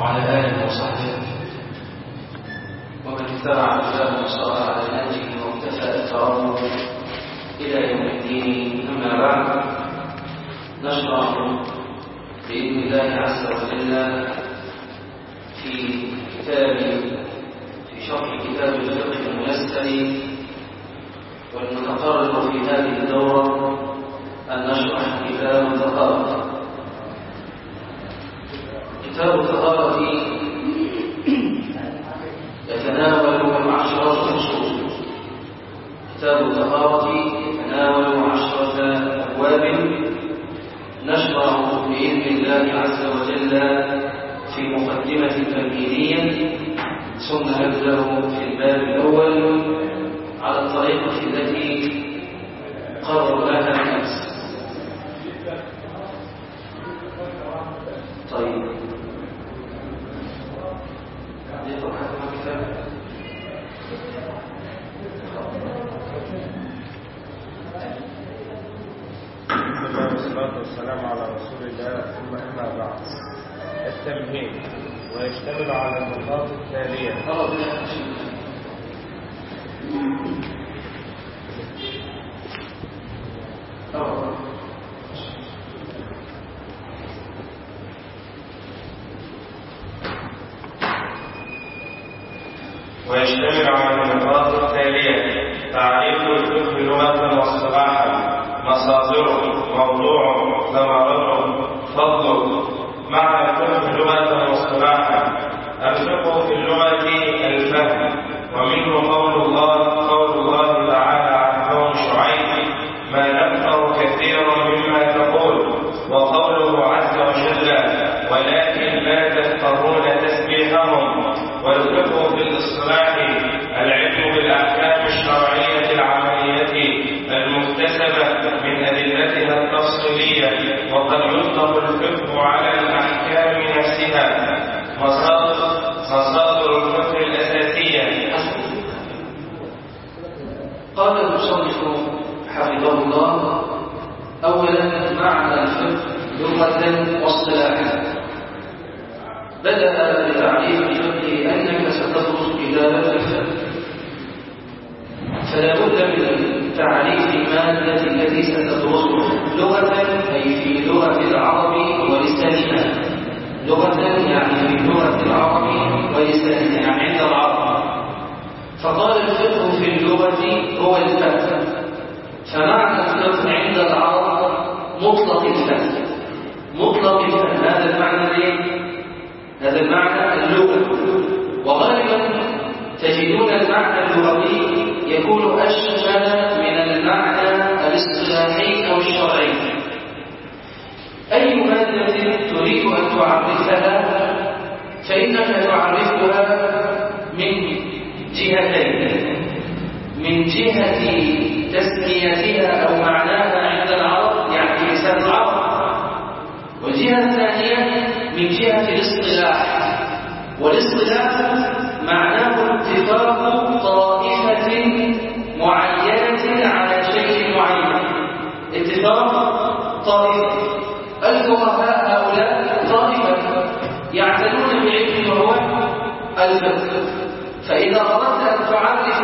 وعلى آله وصحبه. ومن اتبع هداه وصار على نهجه واقتفى اثره إلى يوم الدين. أما بعد نشرح بإذن الله عز وجل في كتاب في شرح كتاب الفقه الميسر والمتقرر في هذه الدورة أن نشرح كتاب الطهارة كتاب الطهارة يتناول عشرة أصول كتاب الطهارة يتناول عشرة أبواب نشرع بإذن الله عز وجل في مقدمة تمهيدية ثم نبدأ في الباب الأول على الطريقة التي قرر لها الناس طيب والصلاة والسلام على رسول الله ثم أما بعد التمهيد ويشتمل على النقاط التالية ويشتمل على النقاط التالية تعريف الفقه لغة واصطلاحا مصادره موضوعه ثمرته فضله معنى الفقه لغة واصطلاحا الفقه في اللغة الفهم. ومنه قول الله قول الله تعالى عن قوم شعيب ما نفقه كثيرا مما تقول. وقوله عز وجل ولكن لا تفقهون تسبيحهم. والفقه في الاصطلاح العلم بالأحكام الشرعية العملية المكتسبة من أدلتها التفصيلية. وقد يطلق الفقه على الاحكام نفسها. مصادر مصادر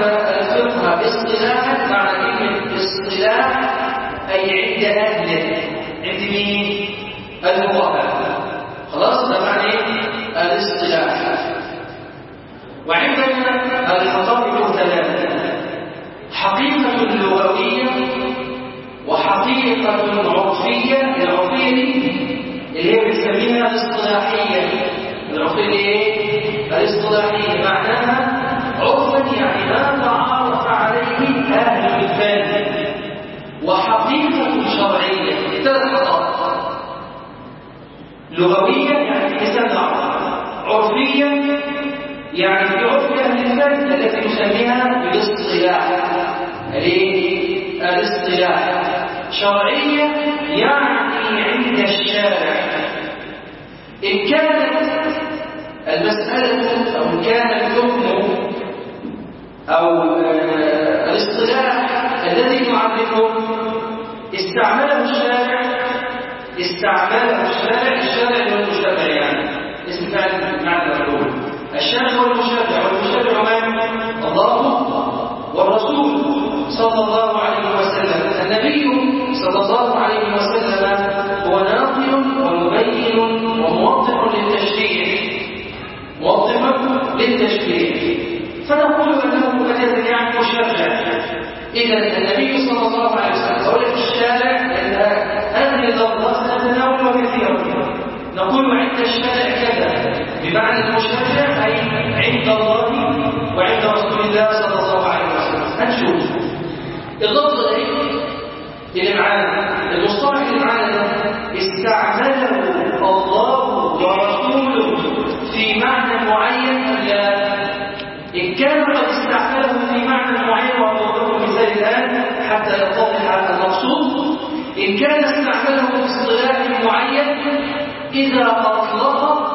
تعرف الفقه اصطلاحا معنى كلمة اصطلاح أي عند أهله عند مين؟ الفقهاء خلاص ده معنى الاصطلاح. وعندنا الحقائق ثلاثة حقيقة لغوية وحقيقة عرفية. العرفية اللي هي بنسميها الاصطلاحية. العرفية إيه؟ الاصطلاحية. معناها عرفا يعني ما تعارف عليه أهل الفن وحقيقة شرعية ثلاث حقائق لغوية يعني لسان عرفية يعني في عرف أهل الفن التي نسميها بالاصطلاح؟ الاصطلاح. شرعية يعني عند الشارع. إن كانت المسألة أو كان الحكم أو الاصطلاح الذي نعرفه استعمله الشارع استعمله الشارع الشارع هو المجتمع يعني. اسم فعل بمعنى مفعول. الشارع هو المشرع والمشرع من الله والرسول صلى الله عليه وسلم. النبي صلى الله عليه وسلم هو ناقل ومبين وموضح للتشريع. موضح للتشريع. فنقول أنه مجاز يعني مشرع اذا النبي صلى الله عليه وسلم قول الشارع أن هذه اللفظه تتناول كثيرا نقول عند الشارع كذا. بمعنى المشرع أي عند الله وعند رسول الله صلى الله عليه وسلم. هنشوف اللفظ الآن حتى يتضح المقصود إن كان استعمله في اصطلاح معين إذا أطلق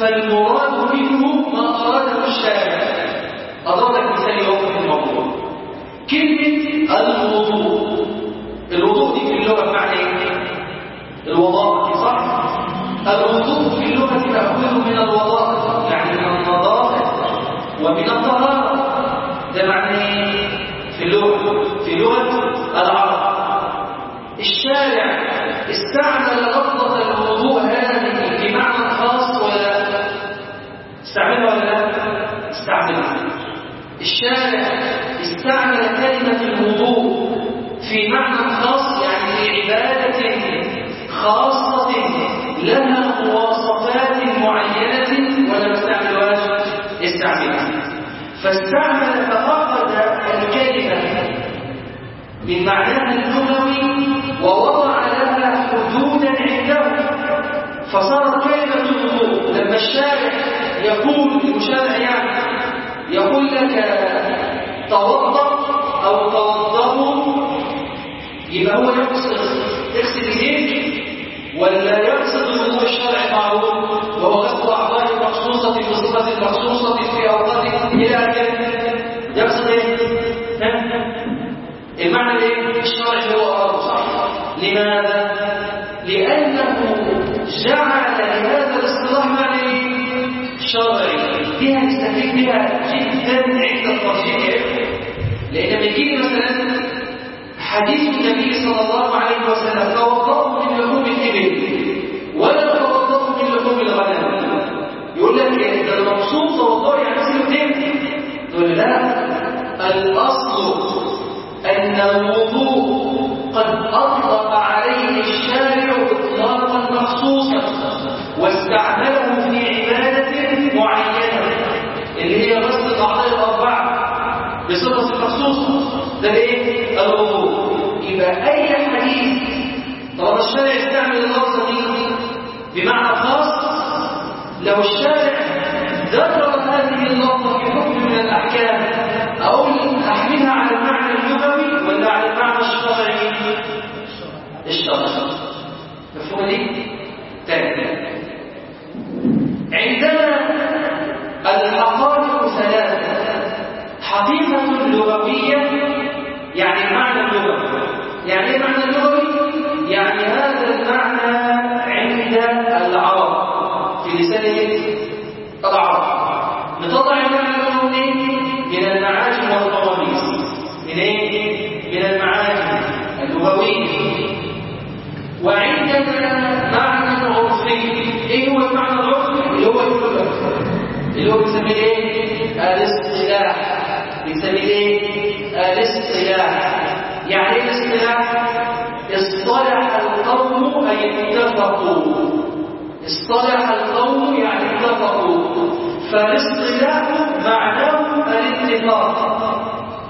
فالمراد منه ما أراده الشارع أضرب مثال يوم الموضوع كلمة الوضوء الوضوء دي في اللغة بمعنى إيه؟ الوضاء صح؟ الوضوء في اللغة مأخوذ من الوضاء يعني من النظافة ومن الطهارة ده معنى إيه؟ في اللغة في لغة العرب. الشارع استعمل لفظة الوضوء هذه بمعنى خاص ولا استعملها ولا لا؟ استعملها الشارع استعمل كلمة الوضوء في معنى خاص يعني في عبادة خاصة لها مواصفات معينة ولا استعملهاش استعملها فاستعمل الكلمة من معناها اللغوي ووضع لها حدودا عنده فصارت كلمة الوضوء لما الشارع يقول المشارع يعني يقول لك توضأ أو توضأوا يبقى هو يقصد يغسل ايديك ولا يقصد الوضوء الشرعي بها جدا عند الترجيح لأن لما مثلا حديث النبي صلى الله عليه وسلم توضأوا من لحوم الإبل. ولا توضأوا من لحوم الغنم. يقول لك ده المقصود توضأ يعني ايدين تقول لا الأصل أن الوضوء قد أطلق عليه الشارع إطلاقا مخصوصا واستعمله في عبادة معينة اللي هي غسل الأعضاء الأربعة بصفة مخصوصة ده إيه؟ الوضوء يبقى أي حديث طالما الشارع استعمل اللفظة دي بمعنى خاص لو الشارع ذكر هذه اللفظة في حكم من الأحكام أو أحملها على المعنى اللغوي ولا على المعنى الشرعي؟ الشرعي مفهوم دي؟ تاني عندنا الحقائق ثلاثة حقيقة لغوية يعني المعنى اللغوي يعني إيه المعنى اللغوي؟ يعني هذا المعنى عند العرب في لسان العرب نطلع المعنى اللغوي من المعاجم والقواميس من إيه؟ من المعاجم اللغوية وعندنا معنى عرفي إيه هو المعنى العرفي؟ اللي هو اللي هو بنسميه إيه؟ بنسميه إيه؟ الاصطلاح يعني إيه الاصطلاح؟ اصطلح القوم أي اتفقوا اصطلح القوم يعني اتفقوا فالاصطلاح معناه الاتفاق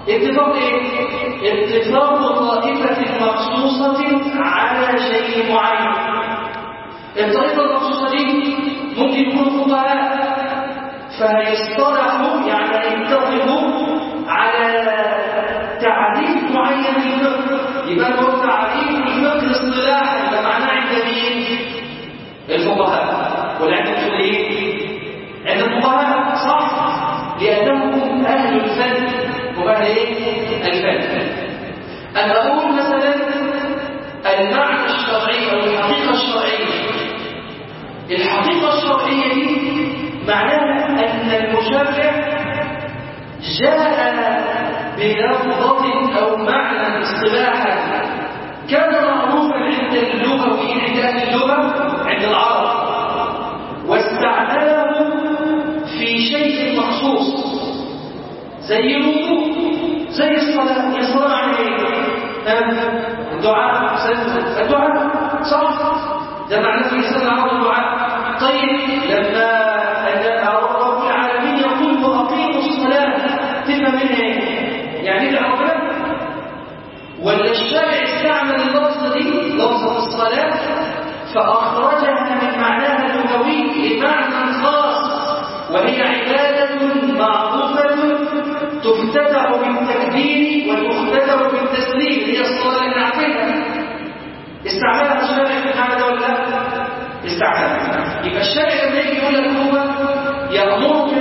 اتفاق إيه؟ اتفاق طائفة مخصوصة على شيء معين الطائفة المخصوصة دي ممكن يكونوا فقهاء فيصطلحوا يعني يتفقوا يبقى هو تعريف الفقه اصطلاحا يبقى معناه عند مين؟ الفقهاء ولا عند الاصوليين؟ عند الفقهاء صح لانهم أهل الفن هم أهل إيه؟ الفن أنا أقول مثلا المعنى الشرعي أو الحقيقة الشرعية الحقيقة الشرعيه الشرعية دي معناها أن المشرع جاء بلفظة أو معنى اصطلاحا. كان معروفا عند اللغويين عند أهل اللغة عند العرب. واستعمله في شيء مخصوص. زي الوضوء زي الصلاة عن إيه؟ الدعاء الدعاء صح؟ ده معناه في لسان العرب الدعاء. طيب لما ولا استعمل اللفظة دي لفظة الصلاة فأخرجها من معناها اللغوي لمعنى خاص وهي عبادة معروفة تفتتح بالتكبير وتختتم بالتسليم هي الصلاة اللي استعملها الشارع في هذا ولا لا؟ استعملها. يبقى الشارع لما يجي يقول لك هو يأمرك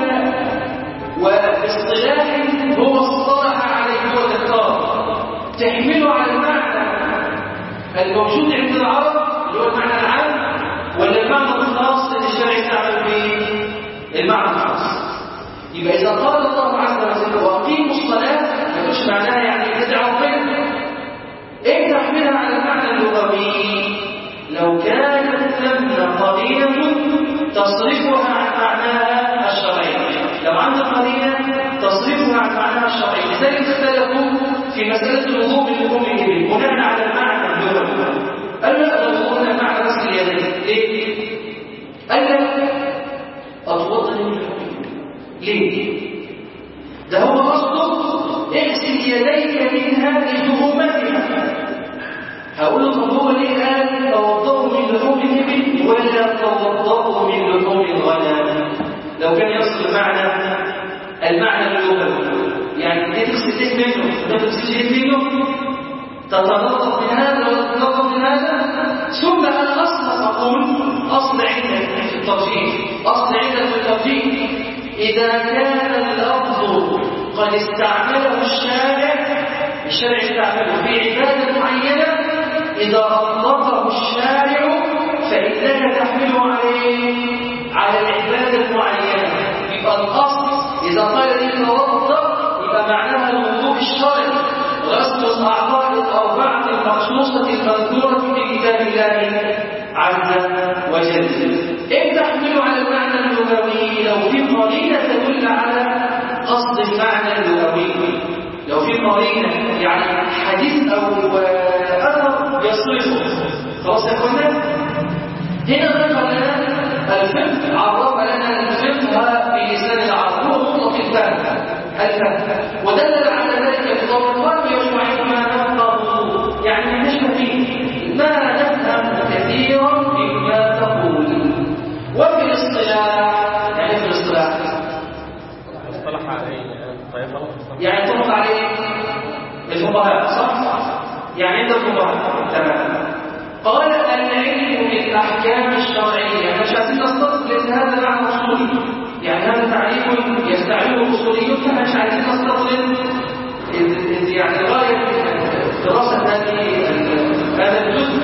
وباصطلاح هو اصطلح عليه هو الدكتور تحمله على المعنى. الموجود عند العرب اللي هو المعنى العام ولا المعنى الخاص اللي الشارع استعمل به؟ المعنى الخاص. يبقى إذا قال الله عز وجل وأقيموا الصلاة ما تقولش معناها يعني تدعوا ربنا إيه تحملها على المعنى اللغوي. لو كانت ثم قرينة تصرفها عن معناها الشرعي لو عندك قرينة تصرفها عن معناها الشرعي لذلك اختلفوا في مسألة الوضوء بالأم الإبل بناء على المعنى اللغوي قال لا الوضوء هنا معنى غسل اليدين ليه؟ قال لا أتوضأ من ليه؟ ده هو قصده اغسل يديك منها لتهمتها هقول له طب هو ليه قال توضأوا من لحوم الإبل ولا توضأوا من لحوم الغنم؟ لو كان يصل معنى المعنى اللغوي يعني دي تغسل إيه منه؟ ده تغسل إيه منه؟ تتنظف من هذا تتنظف من هذا؟ ثم أنا أصلا أقول اصل عندك في الترجيح اصل عندك في الترجيح إذا كان اللفظ قد استعمله الشارع الشارع استعمله في عبادة معينة إذا اطلقه الشارع فانك تحمله عليه على العبادة المعينة. يبقى الاصل إذا قال لي غسل الاعضاء الاربعه المخصوصة المذكورة في كتاب الله عز وجل. إن تحمل على المعنى اللغوي لو في قرينة تدل على قصد المعنى اللغوي. لو في قرينة يعني حديث أو أثر يصرفه. خلاص يا هنا ذكر لنا الفقه عرف لنا الفقه بلسان العرب هو مطلق الفهم الفهم ودلل على ذلك بقول الاصطلاح يعني الاصطلاح اصطلح عليه الطائفة يعني طلق عليه الفقهاء صح؟ يعني عند الفقهاء تمام. قال العلم بالأحكام الشرعية. مش عايزين نستطرد لأن هذا معنى أصولي. يعني هذا تعريف يستعمله الاصوليون فاحنا مش عايزين نستطرد يعني غاية دراسة هذه هذا الجزء.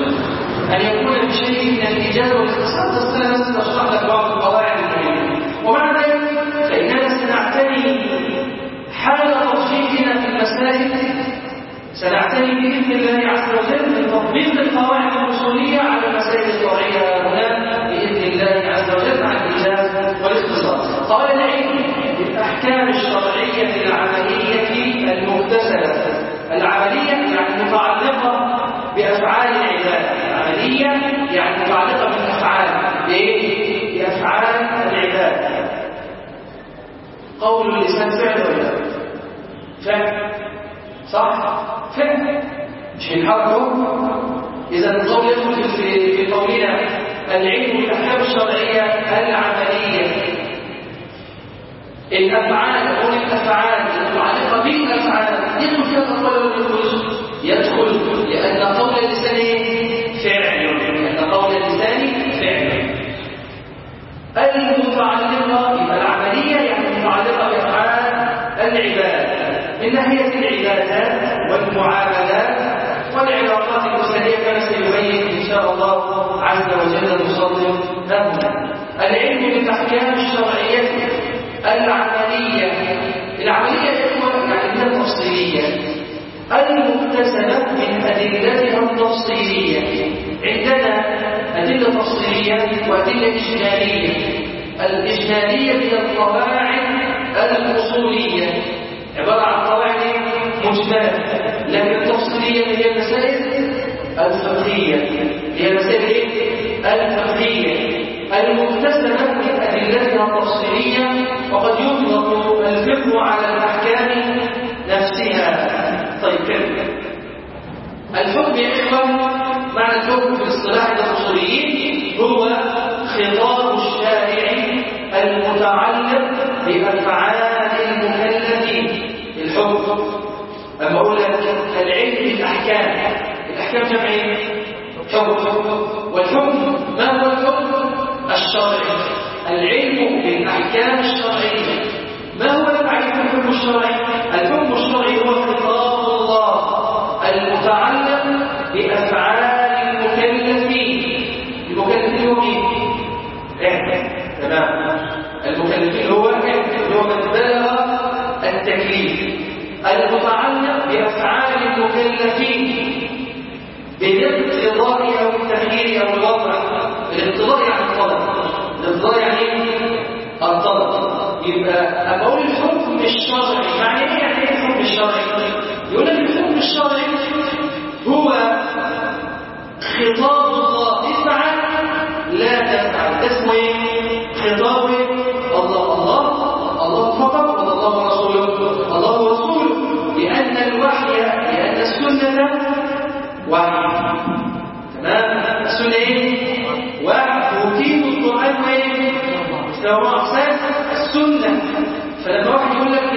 أن يكون بشيء من الايجاز والاختصار بس أنا بس اشرح لك بعض القواعد المهمه ومع ذلك فإننا سنعتني حال تطبيقنا في المسائل سنعتني بإذن الله عز وجل من تطبيق القواعد الأصولية على المسائل الشرعية هنا بإذن الله عز وجل مع الإيجاز والاختصار. قال العلم بالأحكام الشرعية العملية المكتسبة. العملية يعني متعلقة بأفعال يعني متعلقة بالأفعال. بإيه؟ بأفعال العباد. قول اللسان فعل ولا فعل. صح؟ فعل. مش الحرف إذا القول يدخل في قولنا العلم بالاحكام الشرعية العملية. الأفعال قول الأفعال المتعلقة بالأفعال يدخل فيها القول ولا يدخل يدخل لأن قول اللسان فعل. المتعلقه يبقى العملية يعني متعلقه بافعال العباد من ناحية العبادات والمعاملات والعلاقات الأسرية كما سيبين إن شاء الله عز وجل المصنف هنا العلم بالأحكام الشرعية العملية. العملية هو يعني التفصيلية. المكتسبة من أدلتها التفصيلية. عندنا أدلة تفصيلية وأدلة إجمالية الإجمالية هي القواعد الأصولية. عبارة عن قواعد مجملة. لكن التفصيلية هي المسائل الفقهية. هي المسائل الفقهية. المكتسبة من أدلتها التفصيلية وقد يطلق الفقه على الأحكام نفسها. طيب الحكم يا معنى الحكم في الاصطلاح الاصوليين هو خطاب الشارع المتعلق بأفعال المكلفين. الحكم أما أقول لك العلم بالأحكام. الأحكام جمع حكم والحكم ما هو الحكم؟ الشرعي. العلم بالأحكام الشرعية. ما هو تعريف الحكم الشرعي؟ الحكم الشرعي هو خطاب المتعلق بأفعال المكلفين بالاقتضاء أو التغيير أو الوضع الاقتضاء يعني الطلب الاقتضاء يعني الطلب يبقى أقول الحكم الشرعي معنى إيه يعني إيه الحكم الشرعي؟ يقول لك الحكم الشرعي هو خطاب وحي تمام السنة إيه؟ وحي وكيف القرآن إيه؟ سواء أقسام السنة فلما واحد يقول لك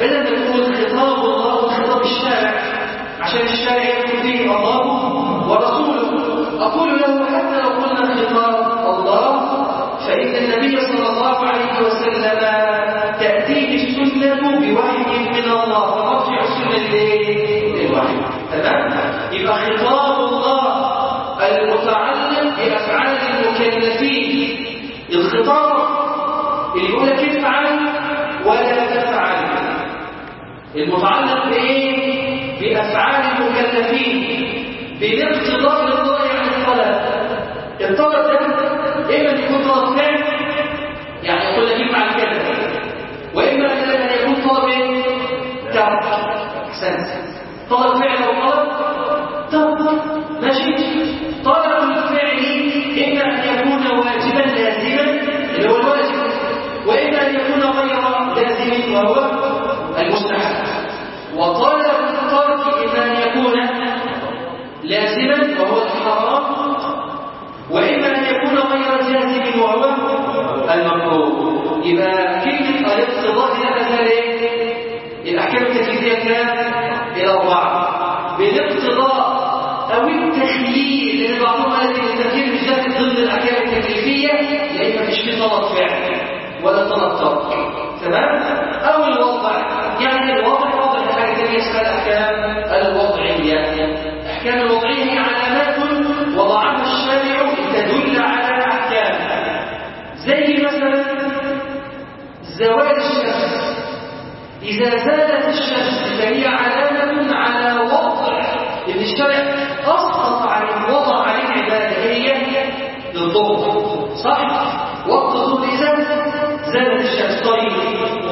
بدل ما تقول خطاب الله وخطاب الشارع عشان الشارع يكون فيه الله ورسوله أقول له حتى لو قلنا خطاب الله فإن النبي صلى الله عليه وسلم تأتيه السنة بوحي من الله فرجع السنة للوحي تمام؟ يبقى خطاب الله المتعلق بأفعال المكلفين. الخطاب اللي يقول لك افعل ولا تفعل. المتعلق بإيه؟ بأفعال المكلفين. بالاقتضاء للضرر عن الطلب. الطلب ده إما أن يكون طلب فعل يعني يقول لك افعل كذا وإما أن يكون طلب ترك. أحسنت. طلب فعل أو طلب ترك ماشي طلب الفعل اما إن يكون واجبا لازما اللي هو الواجب. واما أن يكون غير لازم وهو المستحب. وطلب الترك اما إن يكون لازما وهو الحرام. واما أن يكون غير جازم وهو المكروه يبقى كلمه الاقتضاء هنا مثلا الاحكام التكليفيه كام إلى الأحكام الوضعية. الأحكام الوضعية هي علامات وضعها الشارع تدل على أحكام. زي مثلا زوال الشمس. إذا زالت الشمس فهي علامه على وضع ان الشرع اسقط عليه وضع عليه عباده هي للظهر صح وقت الظهر اذا زالت الشمس طيب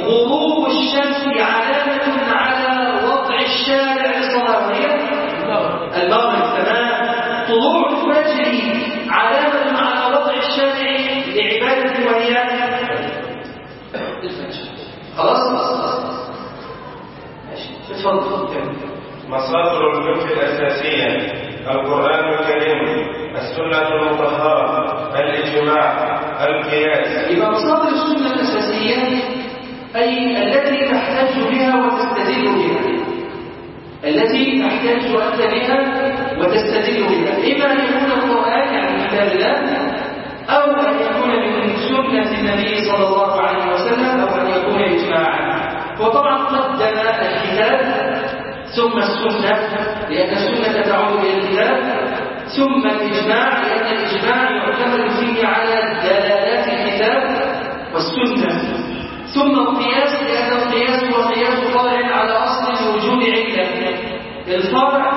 غروب الشمس علامة على وضع الشارع للصلاة وهي المغرب تمام طلوع الفجر علامة على وضع الشارع لعبادة وهي الفجر خلاص ماشي اتفضل مصادر الفقه الأساسية. القرآن الكريم السنة المطهرة الإجماع القياس. يبقى مصادر السنة الأساسية أي التي تحتاج بها وتستدل بها. التي تحتاج أنت بها وتستدل بها. إما أن يكون القرآن يعني كتاب الله أو أن يكون من سنة النبي صلى الله عليه وسلم أو أن يكون إجماعا. وطبعا قدم الكتاب ثم السنة لأن السنة تعود إلى الكتاب ثم الإجماع لأن الإجماع يعتمد فيه على دلالات القياس لأن القياس هو قياس فرع على أصل لوجود علة الفرع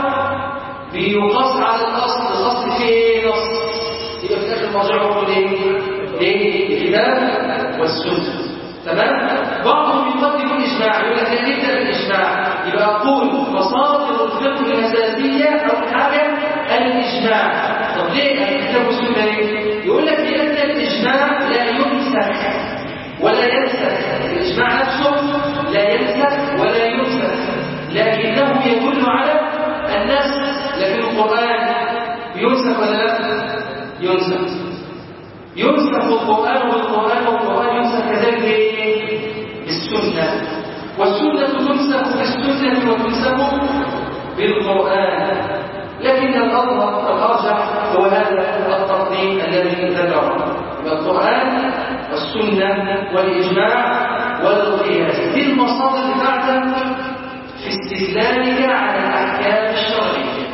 بيقاس على الأصل الأصل فيه نص. يبقى في الآخر مرجعه؟ الكتاب والسنة. تمام؟ بعضهم يقدم الإجماع يقول لك نبدأ بالإجماع. يبقى أقول الأساسية أو حاجة الإجماع. طب ليه؟ الكتاب والسنة ليه؟ يقول لك لأن الإجماع لا ينسخ ولا ينسخ الإجماع نفسه لا ينسخ ولا ينسخ لكنه يدل على النسخ لكن القرآن ينسخ ولا لا؟ ينسخ ينسخ القرآن بالقرآن والقرآن ينسخ كذلك بالسنة. والسنة تنسخ بالسنة وتنسخ بالقرآن. لكن الأظهر الأرجح هو هذا التقديم الذي ذكره. القرآن والسنة والإجماع والقياس. دي المصادر بتاعتك في استدلالك على الأحكام الشرعية.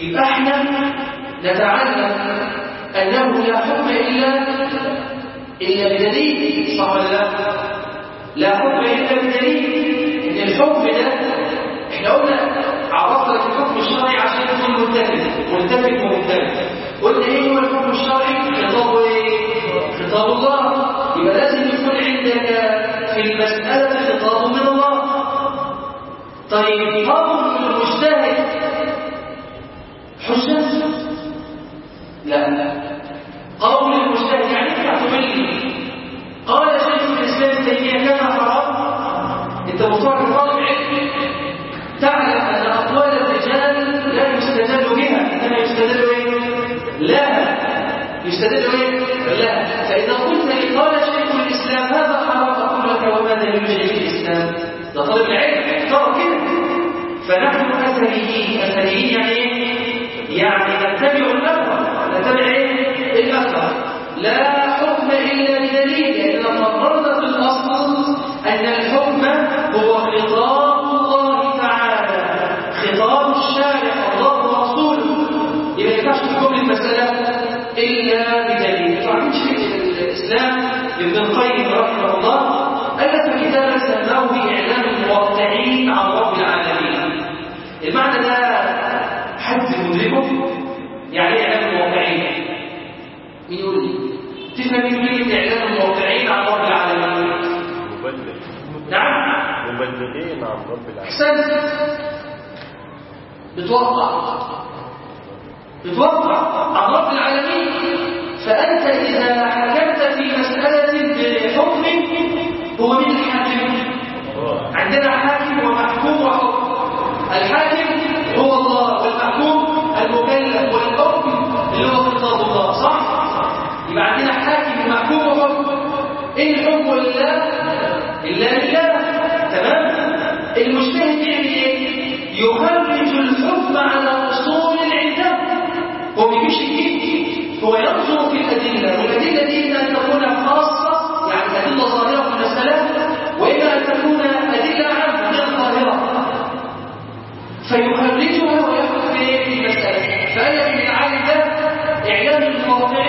يبقى إحنا نتعلم أنه لا حكم إلا إلا بدليل. صح ولا لا؟ لا حكم إلا بدليل. إن الحكم ده إحنا قلنا عرفنا الحكم الشرعي عشان يكون متفق متفق ومختلف قلنا إيه هو الحكم الشرعي؟ خطاب إيه؟ خطاب الله. يبقى لازم يكون عندك في المسألة خطاب من الله. طيب قول المجتهد حجة لا. لا قول المجتهد يعني إيه لي قال شيخ الإسلام تيمية كان إيه لا. فإذا قلت لي قال شيخ الإسلام هذا حرام أقول لك وما دليل شيخ الإسلام. ده طالب العلم اختار كده فنحن أثريين. أثريين يعني إيه؟ يعني نتبع الاثر نتبع إيه؟ الاثر لا حكم إلا بدليل قررنا في الأصل أن الحكم هو خطاب ابن القيم رحمه الله الف كتابا سماه باعلام الموقعين عن رب العالمين. المعنى ده حد مدركه؟ يعني إيه إعلام الموقعين. مين يقول لي؟ تفهم كلمه إعلام الموقعين عن رب العالمين؟ مبلغ. نعم. مبلغين عن رب العالمين. احسنت بتوقع. بتوقع. عن رب العالمين. فأنت إذا حكمت هو من الحاكم عندنا حاكم ومحكوم وحكم. الحاكم هو الله والمحكوم المكلف والحكم اللي هو خطاب الله صح؟ يبقى عندنا حاكم ومحكوم وحكم. إيه الحكم؟ لله. إلا لله. تمام؟ المجتهد يعمل إيه؟ يخرج الحكم على أصول العلم. هو بيمشي جديد هو ينظر في الأدلة والأدلة دي اما ان تكون خاصة يعني المساله واما ان تكون أدلة عامة غير ظاهره فيخرجها ويحكم في المسألة. لك من العالم ده إعلام المواقعين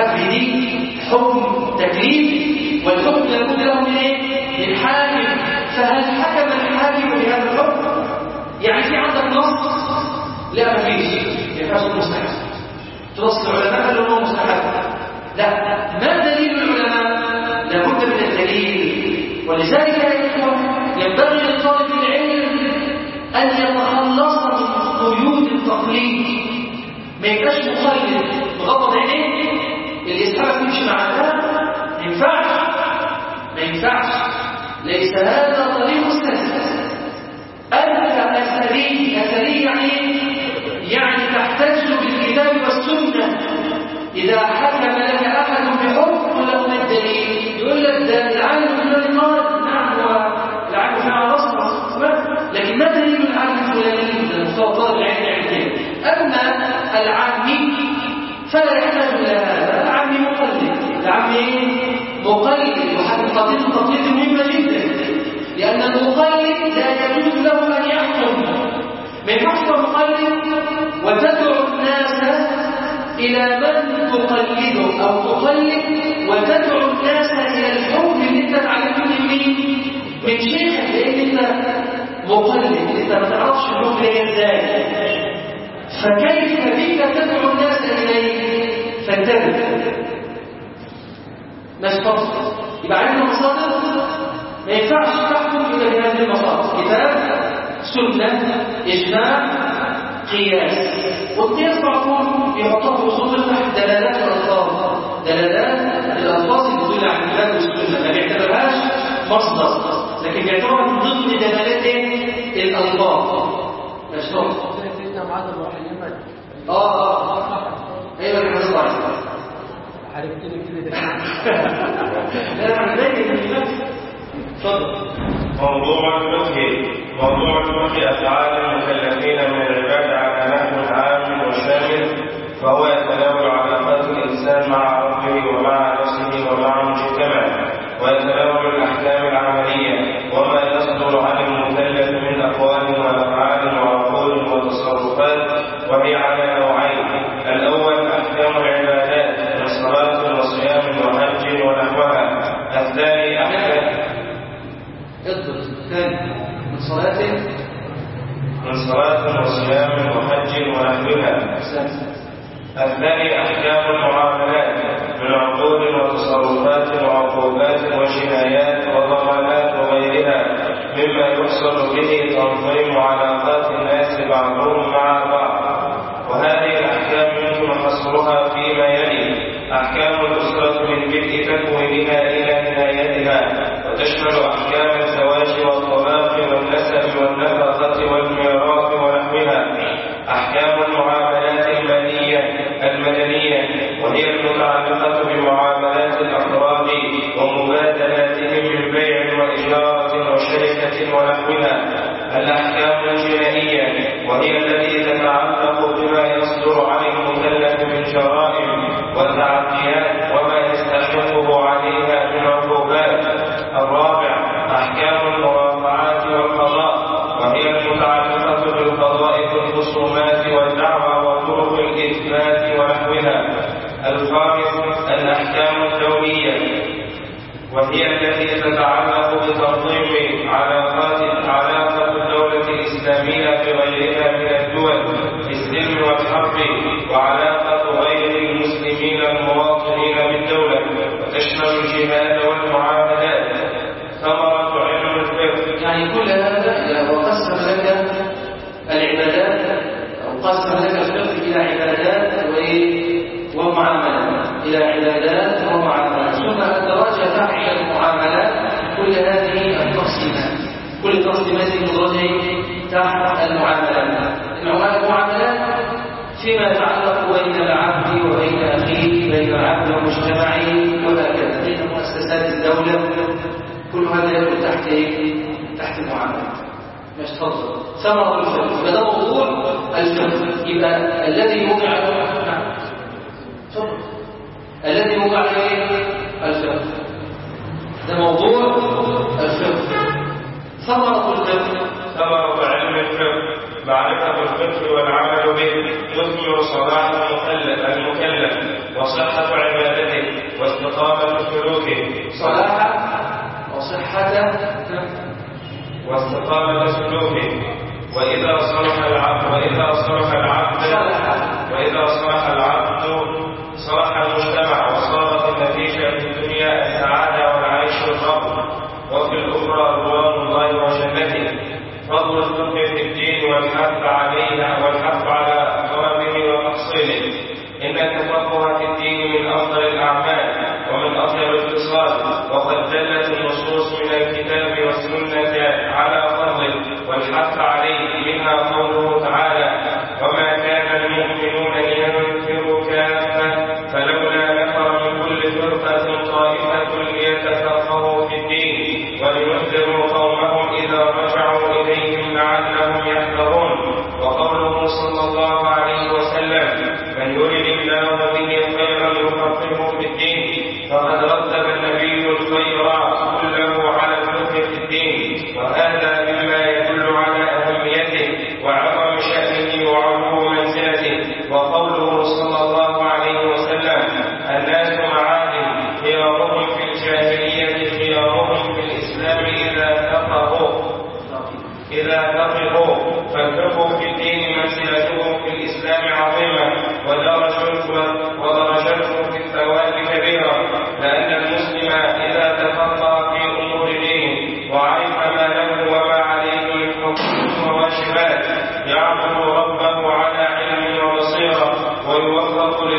دي حكم تكليف والحكم لابد له من إيه؟ من حاكم فهل حكم الحاكم بهذا الحكم؟ يعني في عندك نص لا مفيش يبقى مستحب. تنص العلماء قالوا هو مستحب. لا ما دليل العلماء؟ لابد من الدليل. ولذلك يا إخوة ينبغي لطالب العلم أن يتخلص من قيود التقليد. ما يبقاش مقلد بغض عينيه اللي يسحبك تمشي مع ده ما ينفعش. ما ينفعش. ليس هذا طريق السلسلة أنت أثري أثري يعني يعني تحتج بالكتاب والسنة. إذا حكم لك أحد بحكم ولو ما الدليل يقول لك ده العالم من النار نعم والعالم فعلا رصرص لكن ما دليل العالم الفلاني ده مستوى طالب العلم أما العامي فلا يحتاج إلى هذا. مقلد العامي مقلد وهذه قضية قضية مهمة جدا لأن المقلد لا يجوز له أن يحكم. من حكم المقلد وتدعو الناس إلى من تقلده أو تقلد وتدعو الناس إلى الحكم اللي أنت تعلمه من مين؟ من شيخك لأن أنت مقلد أنت ما تعرفش الحكم ده إزاي فكيف بك تدعو الناس إليه؟ فانتبه. فصل يبقى عندنا مصادر ما ينفعش تحكم إلا بهذه المصادر كتاب سنة إجماع قياس. والقياس معقول يحطه في أصول تحت دلالات الألفاظ. دلالات الألفاظ اللي تدل على الكتاب والسنة. ما بيعتبرهاش مصدر لكن بيعتبرها من ضمن دلالات إيه؟ الألفاظ. مش نقطة سيدنا معاذ محمد آه آه أيوه كده صحيح عرفتني كده ده لا أنا دايما موضوع الفقه موضوع الفقه أفعال المكلفين من العباد على نحو عام وشامل فهو يتناول علاقات الإنسان مع ربه ومع نفسه ومع المجتمع ويتناول الأحكام العملية وما يصدر عن المكلف من أقوال وأفعال وعقول وتصرفات وهي على نوعين الأول أحكام العبادات من صلاة وصيام وحج ونحوها الثاني أحكام اضبط ثاني من صلاة من صلاة وصيام وحج ونحوها الثاني أحكام المعاملات من عقود وتصرفات وعقوبات وجنايات وضمانات وغيرها مما يحصل به تنظيم علاقات الناس بعضهم مع بعض. وهذه الأحكام يمكن حصرها فيما يلي. أحكام الأسرة من بدء تكوينها إلى نهايتها معرفة الفقه والعمل به يثمر صلاح المكلف المكلف وصحة عبادته واستقامة سلوكه. صلاح وصحة واستقامة سلوكه. وإذا صلح العبد وإذا صلح العبد وإذا صلح العبد صلح المجتمع وصارت النتيجة في الدنيا السعادة والعيش الرغد وفي الأخرى رضوان الله وجنته فضل والحث عليه والحث على طلبه وتحصيله إن التفقه في الدين من أفضل الأعمال ومن أطيب الخصال. وقد دلت النصوص من الكتاب والسنة على فضله والحث عليه منها قوله تعالى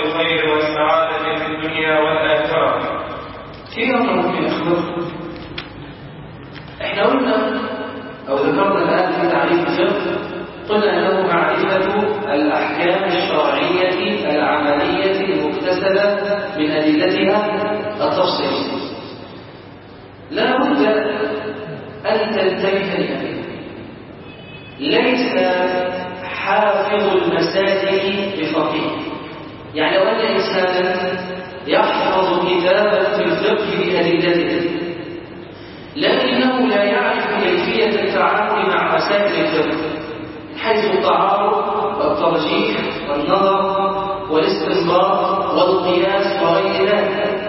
الخير والسعادة في الدنيا والآخرة. كيف نمر في إحنا قلنا أو ذكرنا الآن في تعريف الفقه قلنا أنه معرفة الأحكام الشرعية العملية المكتسبة من أدلتها التفصيل. لا بد أن تنتبه لها. ليس حافظ المساجد بفقيه يعني لو ان إنسانا يحفظ كتابا في الفقه بادلته لكنه لا يعرف كيفية التعامل مع مسائل الفقه حيث التعارض والترجيح والنظر والاستنباط والقياس وغير ذلك.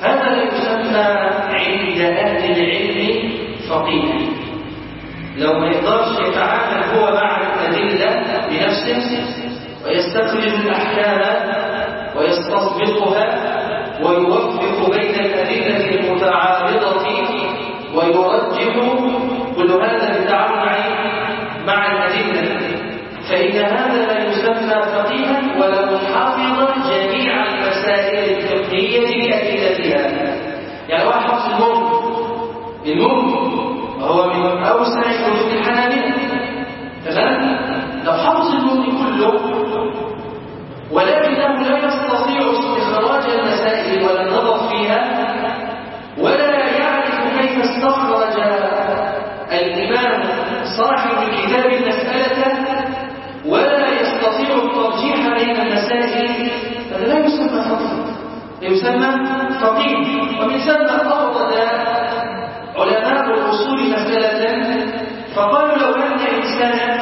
هذا يسمى عند أهل العلم فقيها. لو ما يقدرش يتعامل هو مع الأدلة بنفسه ويستخرج الأحكام ويستطبقها ويوفق بين الأدلة المتعارضة ويرجح كل هذا بالتعامل مع الأدلة. فإن هذا لا يسمى فقيها ولو حفظ جميع المسائل الفقهية بأدلتها يعني واحد حفظ النوم النوم وهو من أوسع شروط الحنابلة تمام لو حفظ النوم كله ولكنه لا يستطيع استخراج المسائل ولا النظر فيها ولا يعرف كيف استخرج الإمام صاحب الكتاب المسألة ولا يستطيع الترجيح بين المسائل. هذا لا يسمى فقيه يسمى فقيه. ومن ثم أورد علماء الأصول مسألة فقالوا لو أن إنسانا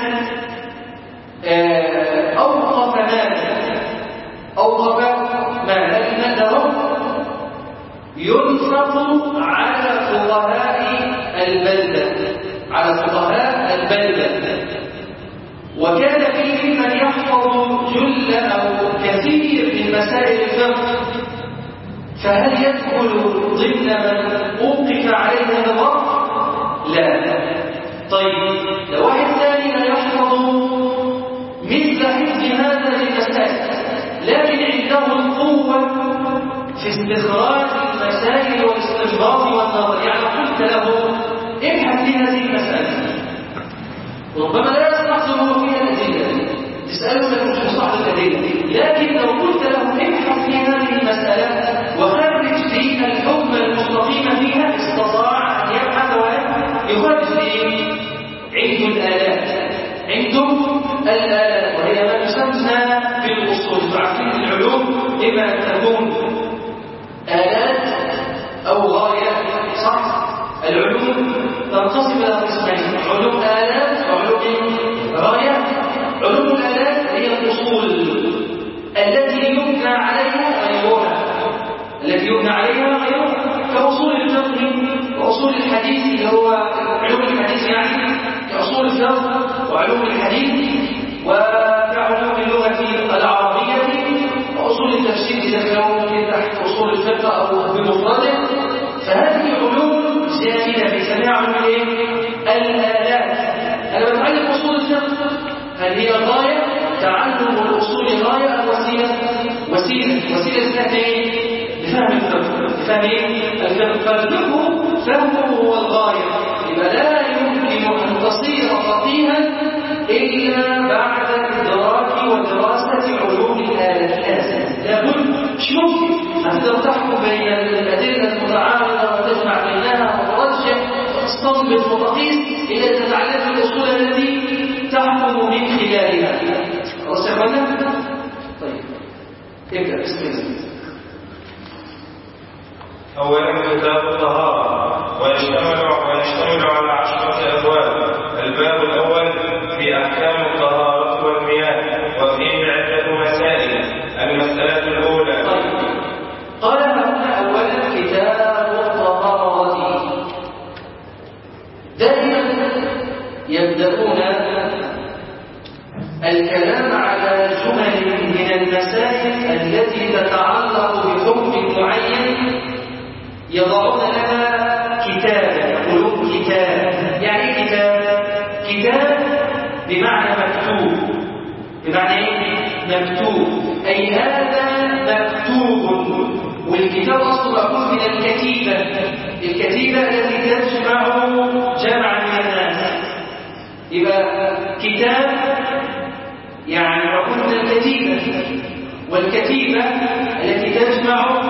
هي غاية؟ تعلم الأصول غاية أو وسيلة؟ وسيلة إيه؟ لفهم الفقه لفهم؟ الفقه فالفقه فهمه هو الغاية يبقى لا يمكن أن تصير فقيها إلا بعد إدراك ودراسة علوم الآلة لازم لابد ممكن هتقدر تحكم بين الأدلة المتعارضة وتجمع بينها وترجح وتستنبط وتقيس إلى تتعلم الأصول التي تحكم من خلالها. خلاص يا اخوانا؟ طيب. ابدأ بسم الله. أولا كتاب الطهارة. ويشتمل ويشتمل على عشرة أبواب. الباب الأول في أحكام الطهارة والمياه وفيه عدة مسائل. المسألة الأولى. طيب. قال هنا أولا كتاب الطهارة. دائما يبدأون الكلام على جمل من المسائل التي تتعلق بحكم معين يضعون لها كتابا يقولون كتاب. يعني كتاب. كتاب بمعنى مكتوب. بمعنى إيه؟ مكتوب. أي هذا مكتوب. والكتاب أصلا مأخوذ من الكتيبة. الكتيبة التي تجمع جمعا من الناس. يبقى كتاب يعني عقود الكتيبة والكتيبة التي تجمع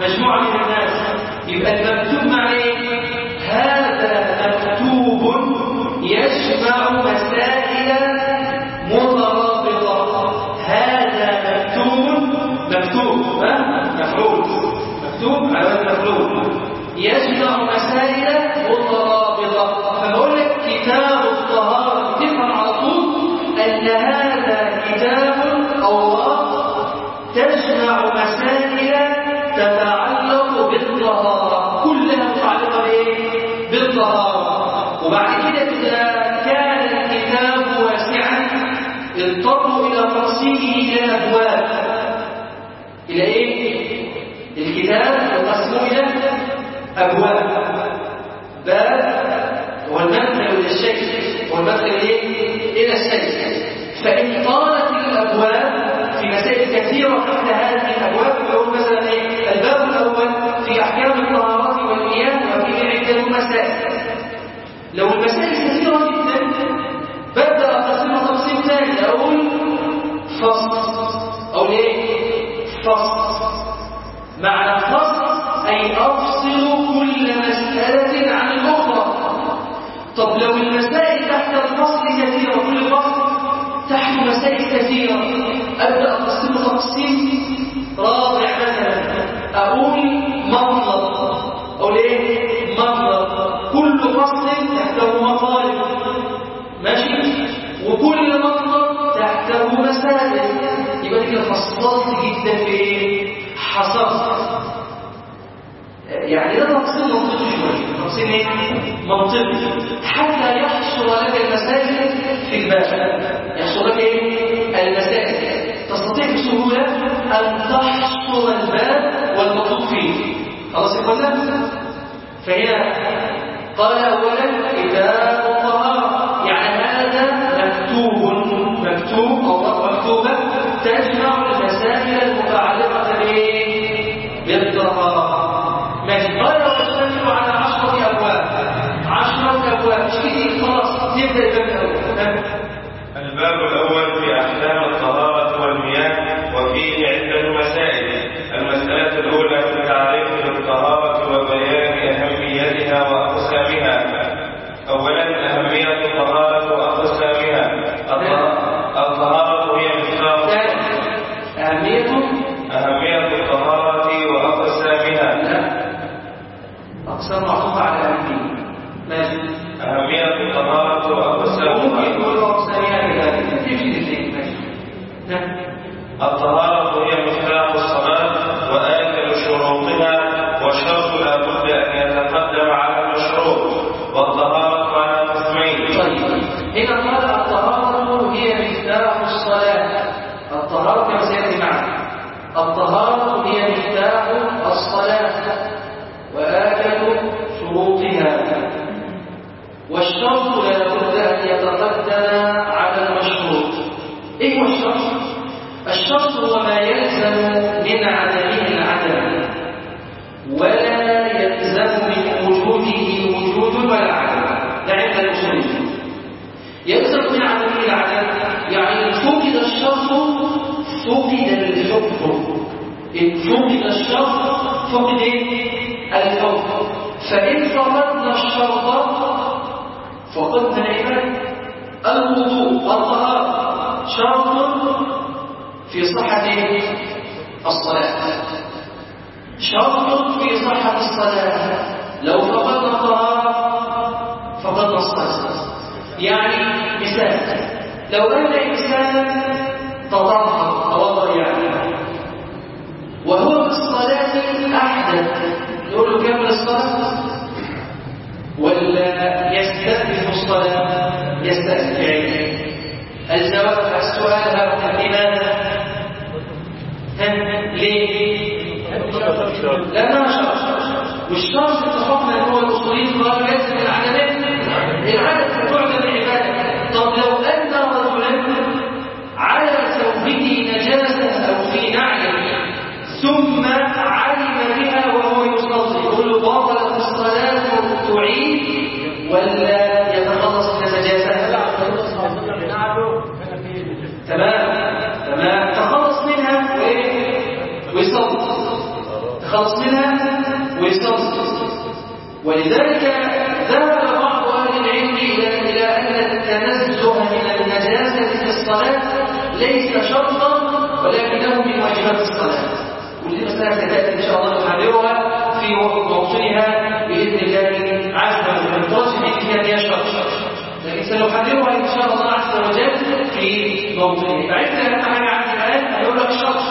مجموعة من الناس. يبقى المكتوب عليه هذا مكتوب يجمع مسائل مترابطة. هذا مكتوب مكتوب مفعول. مكتوب على المفعول يجمع مسائل فهنا قال أولا كتاب الطهارة يعني هذا مكتوب مكتوب أو مكتوبة تجمع المسائل المتعلقة بالطهارة ماشي. قال وتشتمل على عشرة أبواب. عشرة أبواب. شيء خلاص. تبدأ الباب الأول الباب الأول في أحلام شرط في صحة الصلاة. شرط في صحة الصلاة. لو فقدنا الطهارة فقدنا الصلاة. يعني مثال. لو أن إنسان تطهر توضأ يعني وهو في الصلاة أحدث نقول له كمل الصلاة. ولا يستأنف الصلاة يستأنف يعني الجواب على السؤال هذا لماذا؟ ليه؟ لأنها شرط والشرط اتفقنا هو الاصوليين قالوا ليس من العدد تعدم ولذلك ذهب بعض أهل العلم إلى أن التنزه من النجاسة في الصلاة ليس شرطا ولكنه من واجبات الصلاة. ودي مسألة ستاتي إن شاء الله نحررها في موطنها بإذن الله عز وجل. الراجح فيها هي شرط. لكن سنحررها إن شاء الله عز وجل في موطنها فعرفت أهم حاجة عندي الان هيقول لك شرط.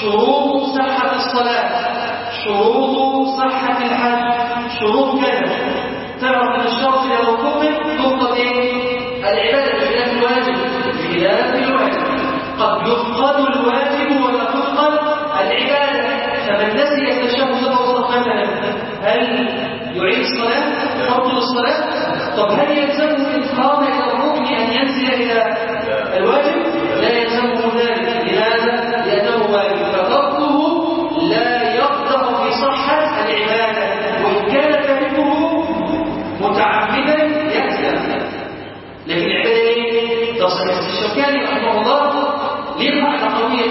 شروط صحة الصلاة. شروط صحة الحج شروط كذا. تعرف أن الشرط كمل تفقد إيه العبادة بخلاف الواجب. بخلاف الواجب. قد يفقد الواجب ولا تفقد العبادة. فمن نسي التشهد أو مثلا هل يعيد الصلاة؟ يبطل الصلاة؟ طب هل يلزمه ان قام إلى الركن أن ينزل إلى الواجب؟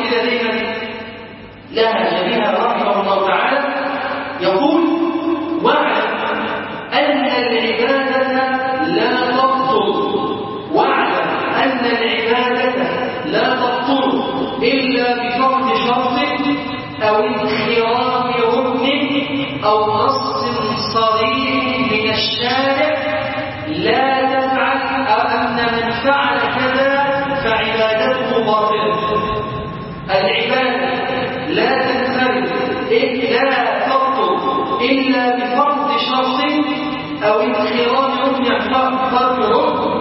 كده دايما لها جميعها العباده لا تنفرد لا تبطل إلا بفرض شرط أو انخراط ركن فرض ركن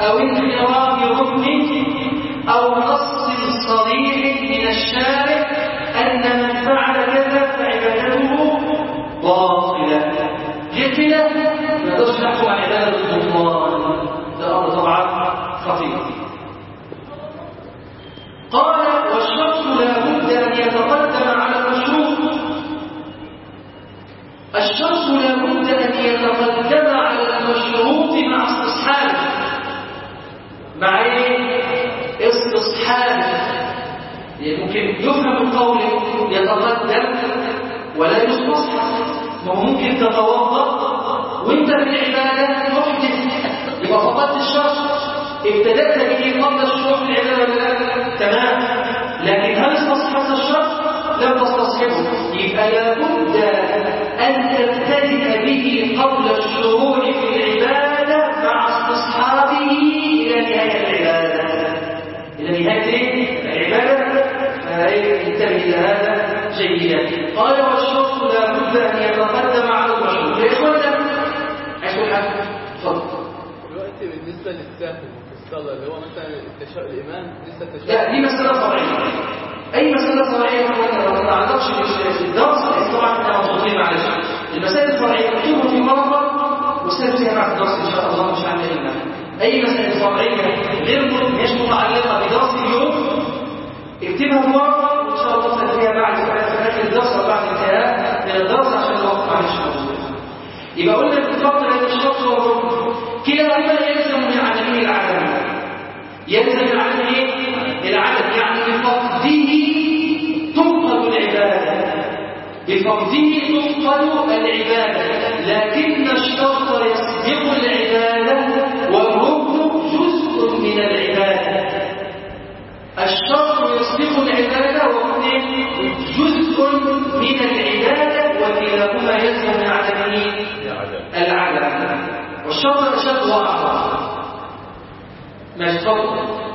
أو انخراط ركن أو نص صريح من الشارع أن من فعل كذا فعبادته غير كده ما نقدرش نحكم على عباده الضمان ده أمر طبعا خطير قال والشخص لا بد ان يتقدم على المشروط الشخص لا بد ان يتقدم على المشروط مع استصحابه مع إيه استصحابه ممكن يفهم القول يتقدم ولا يستصحب ما هو ممكن تتوضأ وانت في العبادة محدث يبقى فقدت الشرط ابتدأت به قبل الشروع في العبادة ولا لا؟ تمام. لكن هل استصحبت الشرط؟ لم تستصحبه يبقى لابد أن تبتدئ به قبل الشروع في العبادة مع استصحابه إلى نهاية العبادة. إلى نهاية العبادة. فانتبه إلى هذا جيدا. قال والشرط لابد أن يتقدم على المشروع يا إخوانا عايز حاجة تفضل دلوقتي بالنسبة للساهل في الصلاة اللي هو مثلا الإمام لسه التشاؤم لا دي مسألة فرعية أي مسألة فرعية ما تتعلقش بالدرس طبعا إحنا مضغوطين معلش المسائل الفرعية اكتبها في ورقة واستند فيها بعد الدرس إن شاء الله مش هعمل إلا أي مسألة فرعية غير مش متعلقة بدرس اليوم اكتبها في ورقة وإن شاء الله تستند فيها بعد في أو بعد انتهاء من الدرس عشان الوقت معلش موجود يبقى قلنا الفرق بين الشرط والركن كلاهما يلزم من عدمه العدم. يلزم من عدمه العدم يعني بفقده تنقل العبادة. بفقده تنقل العبادة. لكن الشرط يسبق العبادة والركن جزء من العبادة. الشرط يسبق العبادة والركن جزء من العبادة وكلاهما يلزم من عدمه العدم. والشرط أشد وأعظم ما تفضل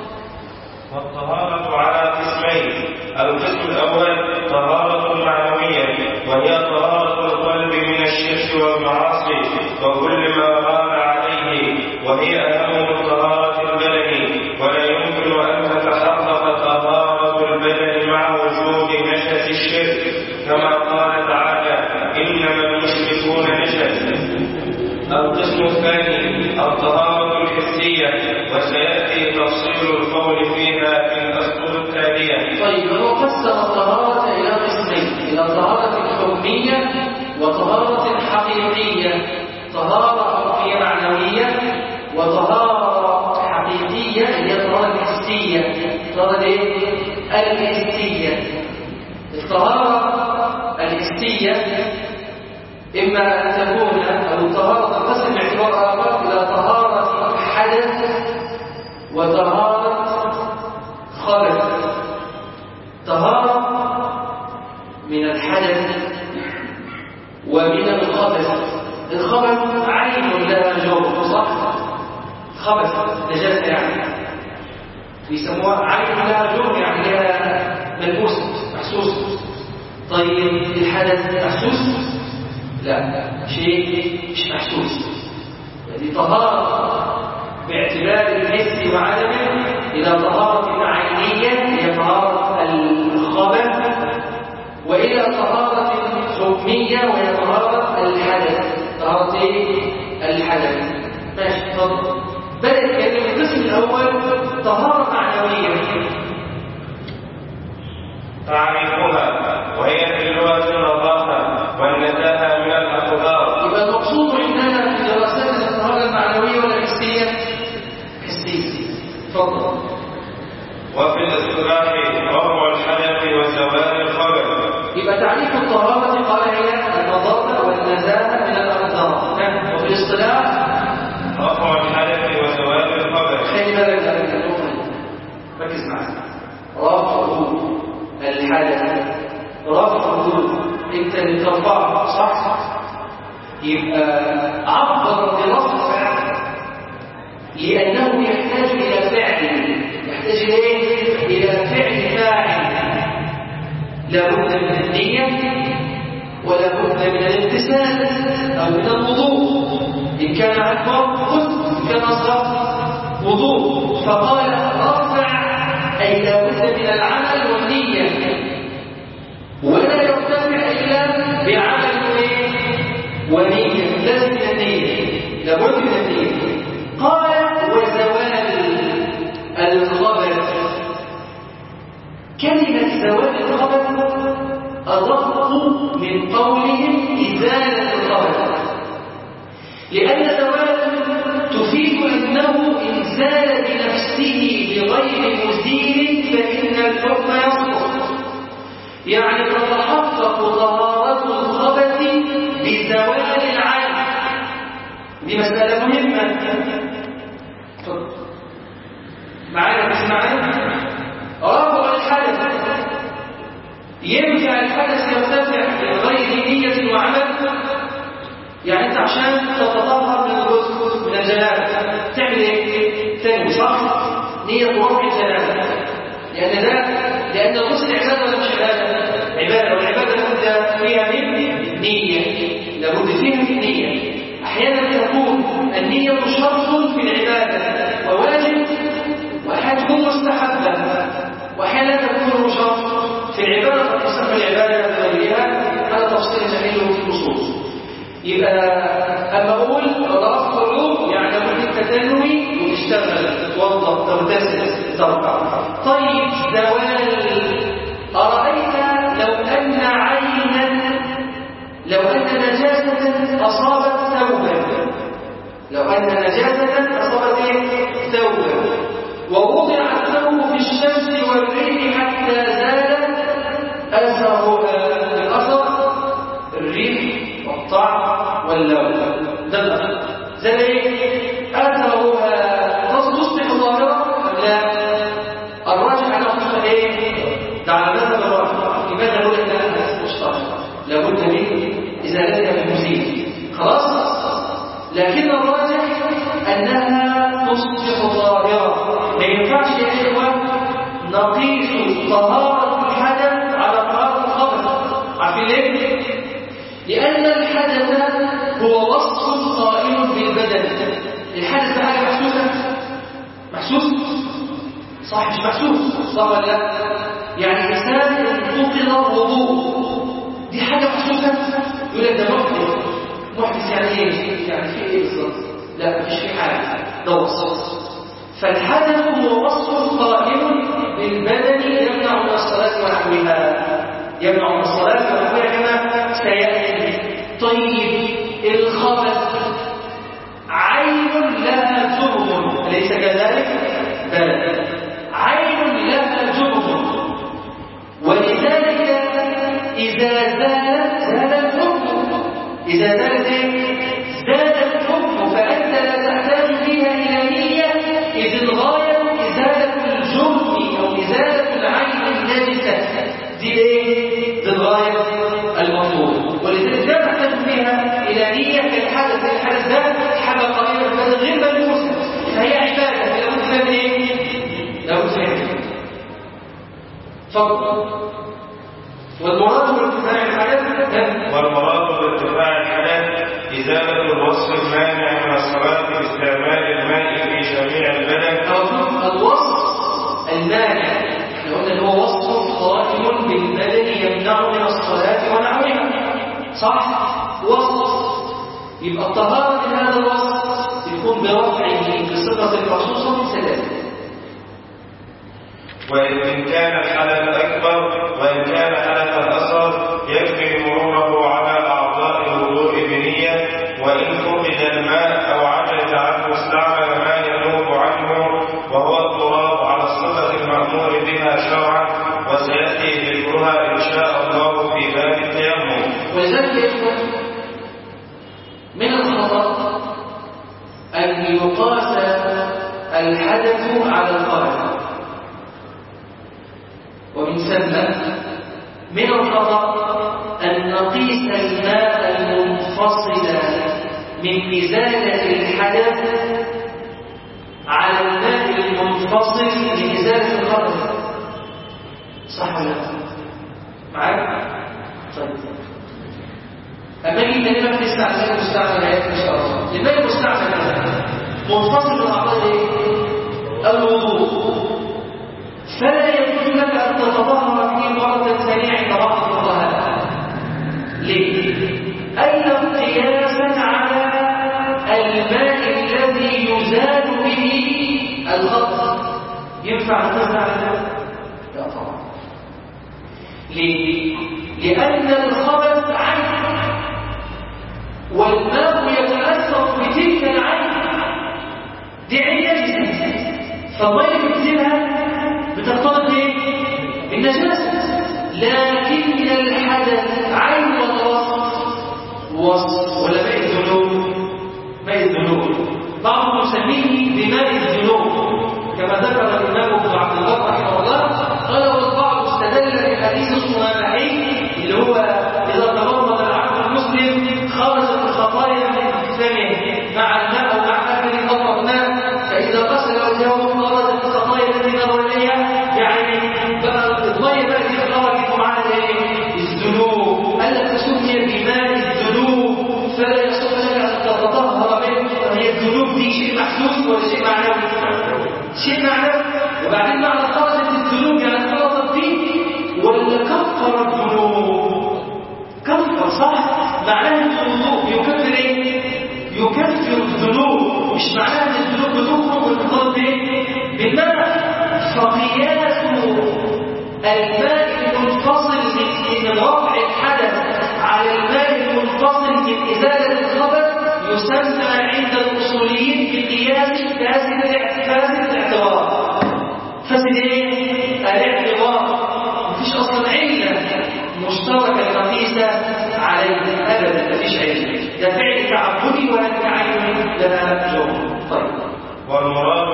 والطهارة على قسمين. القسم الأول طهارة معنوية وهي طهارة القلب من الشرك والمعاصي وكل ما الطهارة إيه؟ الحسية الطهارة الحسية حسية إما أن تكون أو الطهارة تنقسم باعتبار آخر إلى طهارة حدث وطهارة خبث طهارة من الحدث ومن الخبث الخبث عين لها جوف صح؟ خبث نجاسة يعني بيسموها عين لها جوف يعني لها ملموس محسوس طيب الحدث محسوس؟ لا شيء مش محسوس هذه طهارة باعتبار الحس وعدمه إلى طهارة عينية هي طهارة الخبث وإلى طهارة حكمية وهي طهارة الحدث طهارة إيه؟ الحدث ماشي تفضل بدأ يتكلم القسم الأول طهارة معنوية تعريفها وهي في اللغة النظافة والنزاهة من الأقدار يبقى المقصود عندنا في دراساتنا الطهارة المعنوية ولا الحسية؟ حسية تفضل وفي الاصطلاح رفع الحدث وزوال الخبر يبقى تعريف الطهارة قال هي النظافة والنزاهة من الأقدار. نعم. وفي الاصطلاح؟ رفع الحدث وزوال الخبر خلي بالك من النقطة. ركز معايا. رفع الحدث رفع إنت اللي ترفعه صح؟ يبقى عبر برفع لأنه يحتاج إلى فعل. يحتاج إلى لابد من النية ولابد من الامتثال أو من الوضوء. إن كان أكبر خذ كان أصغر وضوء. فقال رفع أي لابد من العمل والنية. ولا يرتفع إلا بعمل؟ ونية. لازم النية لابد من النية. قال وزوال الخبث كلمة زوال قولهم إزالة الخبث لأن زوال تفيد أنه إن زال بنفسه بغير مزيل فإن الحكم يسقط يعني تتحقق طهارة الخبث بزوال العين. دي مسألة مهمة. معايا مش رفع الحدث ينفع الحدث يرتفع بغير نية وعمل يعني أنت عشان تتطهر من الغسل من الجنابة تعمل إيه؟ تنوي صح؟ نية رفع الجنابة لأن ده لأن الغسل عبادة ولا مش عبادة؟ عبادة والعبادة لابد فيها من نية لابد فيها من نية أحيانا تكون النية شرط في العبادة وواجب وأحيانا تكون مستحبة وأحيانا تكون شرط في العبادة بغيرها هذا تفصيل جميل في النصوص. يبقى أما أقول رفع قلوب يعني أنت تنوي وتشتغل تتوضأ تغتسل ترفع طيب زوال أرأيت لو أن عينا لو أن نجاسة أصابت ثوبا. لو أن نجاسة أصابت إيه؟ ثوبا. ووضع الثوب في الشمس والريح حتى زال أثرها الأثر الريح والطعم واللون. ده الأثر زال بالبدن الحدث ده حاجة محسوسة؟ محسوس. صح مش محسوس. صح ولا لا؟ يعني إنسان انتقل الوضوء. دي حاجة محسوسة؟ يقول لك ده محدث محدث يعني إيه؟ يعني في إيه بالظبط؟ لا مفيش في حاجة. ده وصف. فالحدث هو وصف قائم بالبدن يمنع من الصلاة ونحوها. يمنع من الصلاة ونحوها كما سيأتي طيب الخبث عين لها جرم أليس الحدث إزالة الوصف المانع من الصلاة باستعمال الماء في جميع البدن الوصف المانع إحنا قلنا إن هو وصف قائم بالبدن يمنع من الصلاة ونحوها. صح؟ وصف. يبقى الطهارة من هذا الوصف يكون برفعه بصفة من ثلاثة وإن كان الحدث أكبر وإن كان حدثا أصغر يكفي مروره عجز عنه استعمل ما ينوب عنه وهو التراب على الصفة المأمور بها شرعا وسيأتي ذكرها إن شاء الله في باب التيمم. إخوة من الخطأ أن يقاس الحدث على الخبث ومن ثم المنفصل من إزالة الخبث صح ولا لا؟ معاك؟ طيب أما يجي كلمة في استعمال المستعمل إن شاء الله الماء المستعمل منفصل من أعضاء إيه؟ الوضوء فلا ينفع الناس؟ لا طبعا ليه؟ لأن الخبث عين والماء يتأثر بتلك العين دي عين نجسة فالمية بتنزلها بتختلط إيه؟ النجاسة لكن الحدث عين ولا وصف؟ بالماء فقياس الماء المنفصل من رفع الحدث على الماء المنفصل من إزالة الخبث يسمى عند الأصوليين بقياس فاسد الاعتبار. فاسد إيه الاعتبار مفيش أصلا عله مشتركه نقيسه عليه ابدا مفيش عله ده فعل تعبدي ولا تعين لها جواب. طيب. والمراد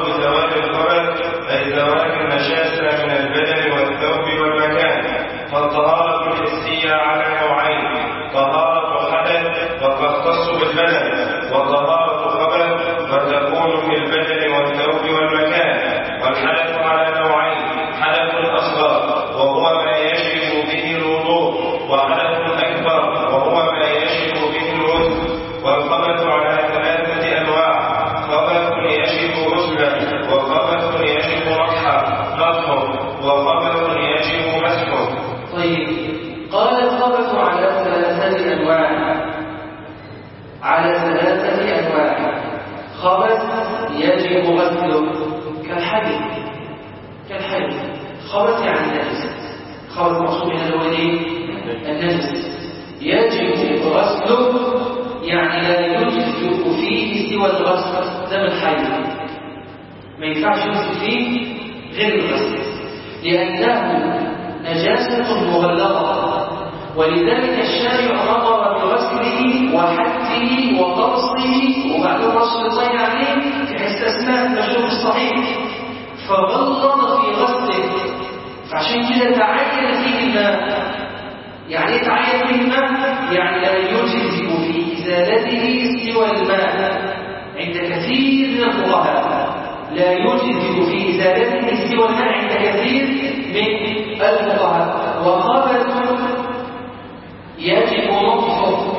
النجاسة من البدن والثوب والمكان فالطهارة الحسية على نوعين طهارة حدث وتختص بالبدن وطهارة خبث وتكون في البدن والثوب والمكان والحدث على نوعين حدث أصغر وهو ما يجب به الوضوء وحدث أكبر وهو ما يجب به الغسل والخبث على ثلاثة أنواع خبث يجب غسلا وخبث يجب رفعا طيب. قال على ثلاثة أنواع. على ثلاثة أنواع. خبث يجب غسله خبث يعني خبث مقصود من الأولين النجس. يجب غسله يعني لا فيه سوى الغسل. دم الحي ما ينفعش يمسك فيه غير الغسل. لأنه نجاسة مغلظة ولذلك الشارع أمر بغسله وحته وقرصه وبعدين رش الطين عليه بحيث أثناء المشروب الصحيح. فغلظ في غسله. فعشان كده تعين فيه الماء يعني تعين فيه الماء؟ يعني لا يجزئ في إزالته سوى الماء. عند كثير من الفقهاء. لا يجزئ في إزالته سوى الماء عند كثير من الفقهاء وخبث يجب نطفه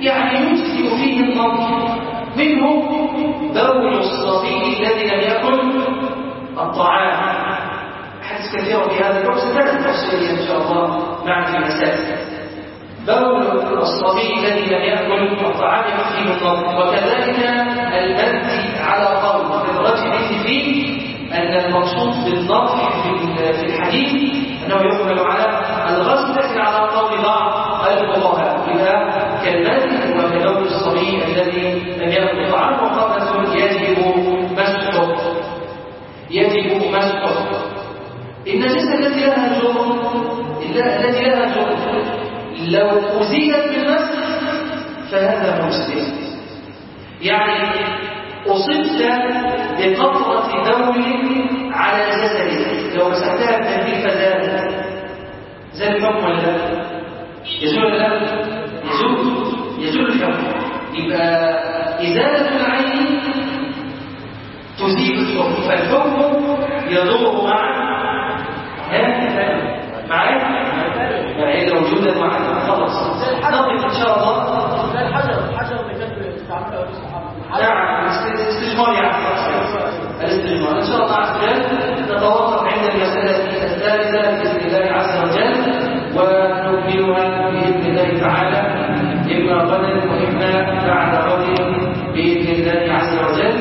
يعني يجزئ فيه النطف منه بول الصبي الذي لم يأكل الطعام. حديث كثير في هذا الوقت ستأتي تفصيليا إن شاء الله معنا في المسائل بول الصبي الذي لم يأكل الطعام يكفيه النظر وكذلك المد على قول الرجل فيه أن المقصود بالنظر في الحديث أنه يقبل على الغسل لكن على قول بعض الفقهاء إذا كالمد وكبول الصبي الذي لم يأكل الطعام وقبل يجب مسحه يجب مسحه النجاسة التي لها جرم التي لها جرم لو أزيلت بالمسح فهذا مسلم. يعني أصبت بقطرة بول على جسدك لو مسحتها بتهديد فزال زال الحكم ولا لا؟ يزول ولا لا؟ يزول. يزول الحكم يبقى إزالة العين تزيل الحكم فالحكم يدور مع معايا؟ يعني لو وجودا معاك. خلاص. نقف إن شاء الله. الحجر. الحجر اللي كان بيستعمله نعم الاستجمار يعني الاستجمار إن شاء الله عز وجل نتوقف عند المسألة الثالثة بإذن الله عز وجل ونكملها بإذن الله تعالى اما غدا واما بعد غد بإذن الله عز وجل.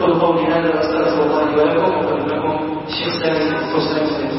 قل قولي هذا وأستغفر الله لي ولكم ولكم. الشيخ سامي حسين